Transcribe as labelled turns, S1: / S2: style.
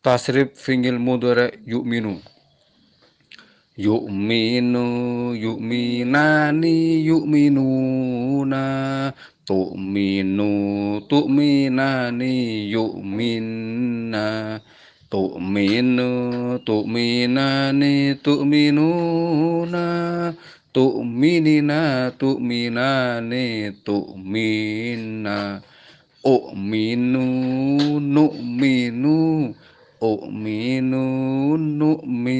S1: tasrif fi'il mudhari yu'minu. Yu'minu yu'minani yu'minuna. Tu'minu tu'minani yu'minna. Tu'minu tu'minani tu'minuna. Tu'minina tu'minani tu'minna. U'minu nu'minu u'minu nu'minu